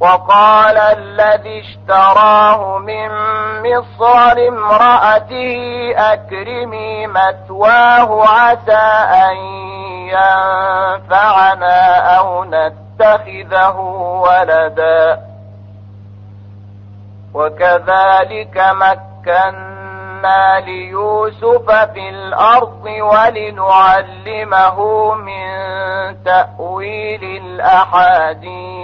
وقال الذي اشتراه من مصر امرأته أكرمي مثواه عسى أن ينفعنا أو نتخذه ولدا. وكذلك مكنا ليوسف في الأرض ولنعلمه من تأويل الأحاديث.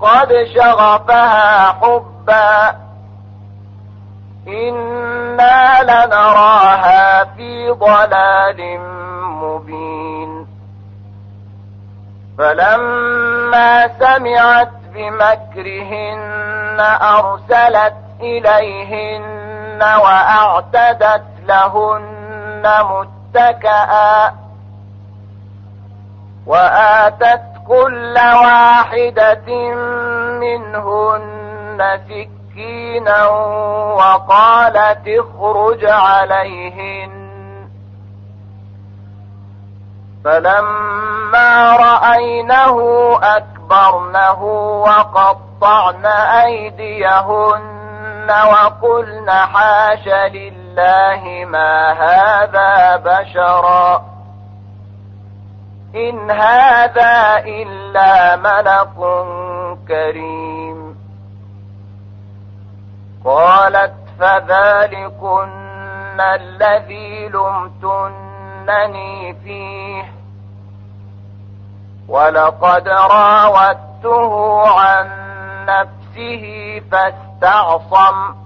قد شغفها حبا. إنا لنراها في ضلال مبين. فلما سمعت بمكرهن أرسلت إليهن وأعتدت لهن متكئا. وآتت كل واحدة منهن سكينا وقالت اخرج عليهن. فلما رأينه أكبرنه وقطعن أيديهن وقلن حاش لله ما هذا بشرا. إن هذا إلا ملك كريم. قالت فذلكن الذي لمتنني فيه. ولقد راودته عن نفسه فاستعصم.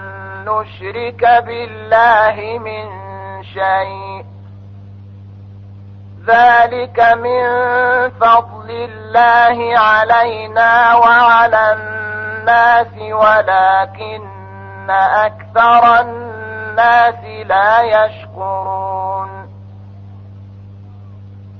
نشرك بالله من شيء. ذلك من فضل الله علينا وعلى الناس ولكن أكثر الناس لا يشكرون.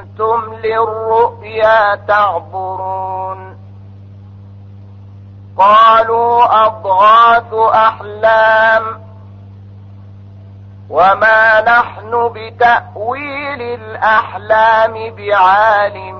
كنتم للرؤيا تعبرون. قالوا أضغاث أحلام. وما نحن بتأويل الأحلام بعالمين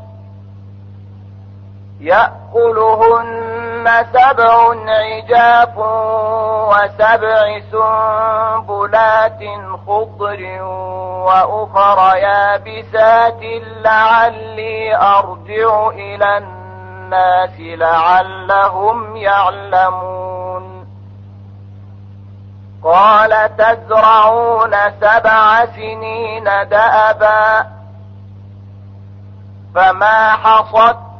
يأكلهن سبع عجاف وسبع سنبلات خضر وأخر يابسات لعلي أرجع إلى الناس لعلهم يعلمون. قال تزرعون سبع سنين دأبا فما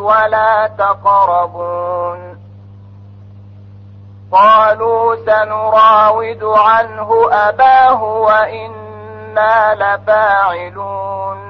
ولا تقربون. قالوا سنراود عنه أباه وإنا لفاعلون.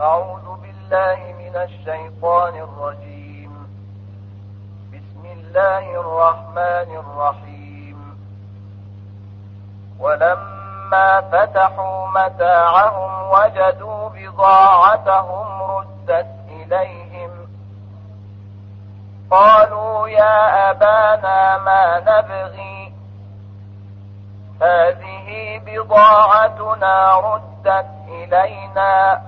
أعوذ بالله من الشيطان الرجيم. بسم الله الرحمن الرحيم. ولما فتحوا متاعهم وجدوا بضاعتهم ردت إليهم. قالوا يا أبانا ما نبغي؟ هذه بضاعتنا ردت إلينا.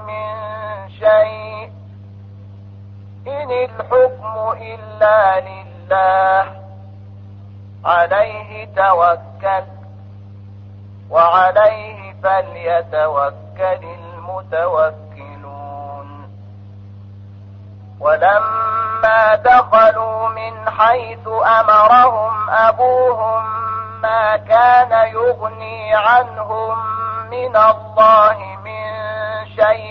شيء. إن الحكم إلا لله. عليه توكل. وعليه فليتوكل المتوكلون. ولما دخلوا من حيث أمرهم أبوهم ما كان يغني عنهم من الله من شيء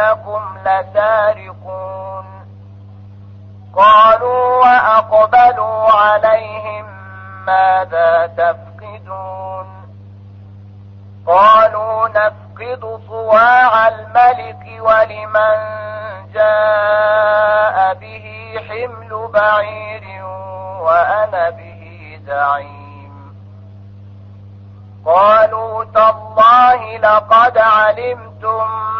إنكم لسارقون. قالوا وأقبلوا عليهم ماذا تفقدون؟ قالوا نفقد صواع الملك ولمن جاء به حمل بعير وأنا به زعيم. قالوا تالله لقد علمتم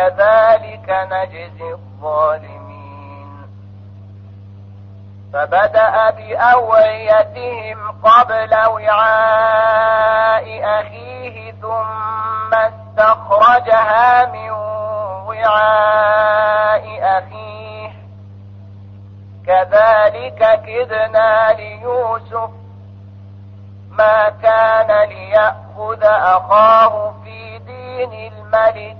كذلك نجزي الظالمين. فبدأ بأوعيتهم قبل وعاء أخيه ثم استخرجها من وعاء أخيه. كذلك كدنا ليوسف ما كان ليأخذ أخاه في دين الملك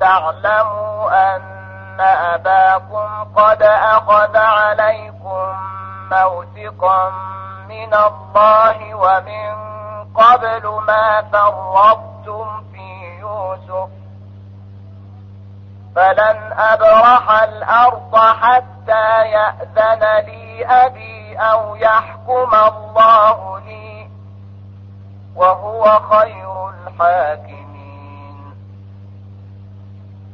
تعلموا أن أباكم قد أخذ عليكم موثقا من الله ومن قبل ما فرطتم في يوسف فلن أبرح الأرض حتى يأذن لي أبي أو يحكم الله لي وهو خير الحاكمين.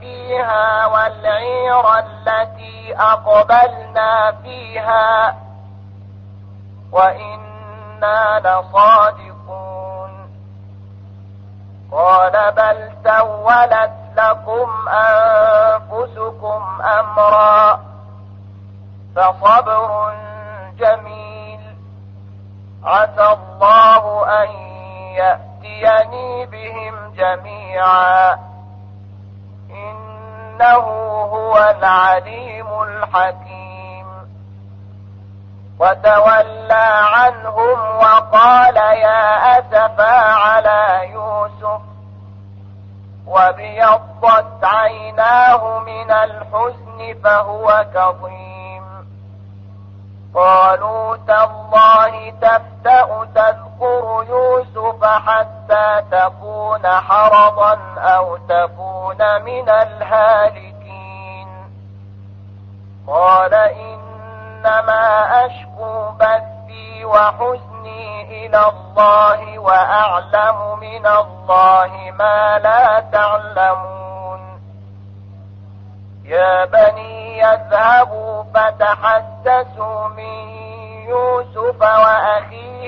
فيها والعير التي أقبلنا فيها. وإنا لصادقون. قال بل سولت لكم أنفسكم أمرا. فصبر جميل. عسى الله أن يأتيني بهم جميعا. إنه هو العليم الحكيم. وتولى عنهم وقال يا أسفا على يوسف. وابيضت عيناه من الحزن فهو كظيم. قالوا تالله تفتأ تذكر يوسف حتى تكون حرضا أو تكون من الهالكين. قال إنما أشكو بثي وحزني إلى الله وأعلم من الله ما لا تعلمون. يا بني يذهبوا فتحسسوا من يوسف وأخيه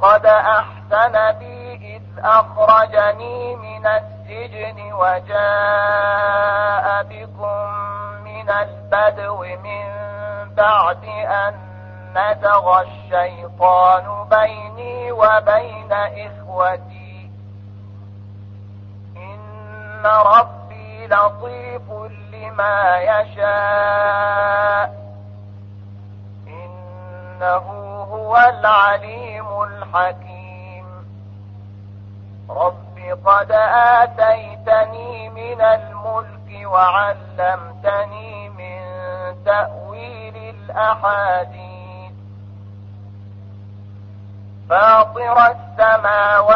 وقد أحسن بي إذ أخرجني من السجن وجاء بكم من البدو من بعد أن نزغ الشيطان بيني وبين إخوتي. إن ربي لطيف لما يشاء. إنه هو العليم الحكيم رب قد آتيتني من الملك وعلمتني من تأويل الأحاديث. فاطر السماوات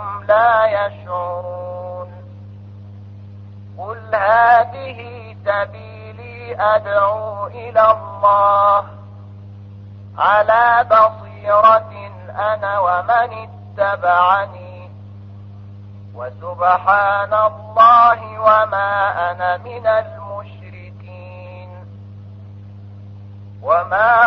أدعو إلى الله. على بصيرة أنا ومن اتبعني. وسبحان الله وما أنا من المشركين. وما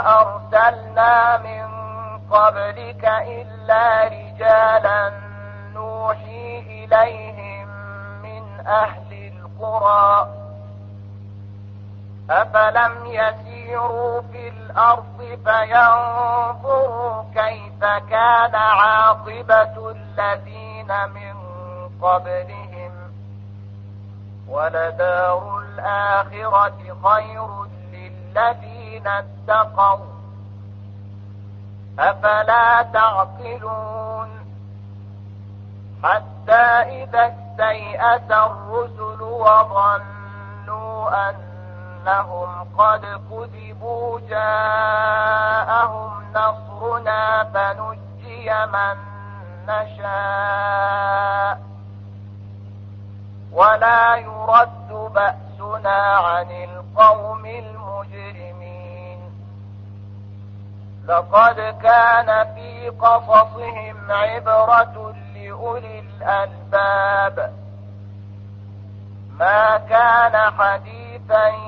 فينظروا كيف كان عاقبة الذين من قبلهم. ولدار الآخرة خير للذين اتقوا. أفلا تعقلون؟ حتى إذا استيأس الرسل وظنوا أنهم قد كذبوا جاءهم نصرنا فنجي من نشاء. ولا يرد بأسنا عن القوم المجرمين. لقد كان في قصصهم عبرة لأولي الألباب. ما كان حديثا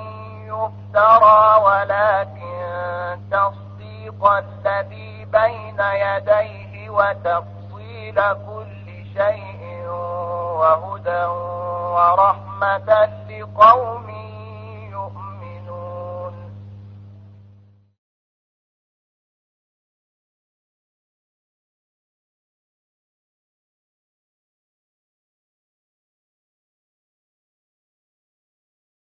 يفترى ولكن تصديق الذي بين يديه وتفصيل كل شيء وهدى ورحمة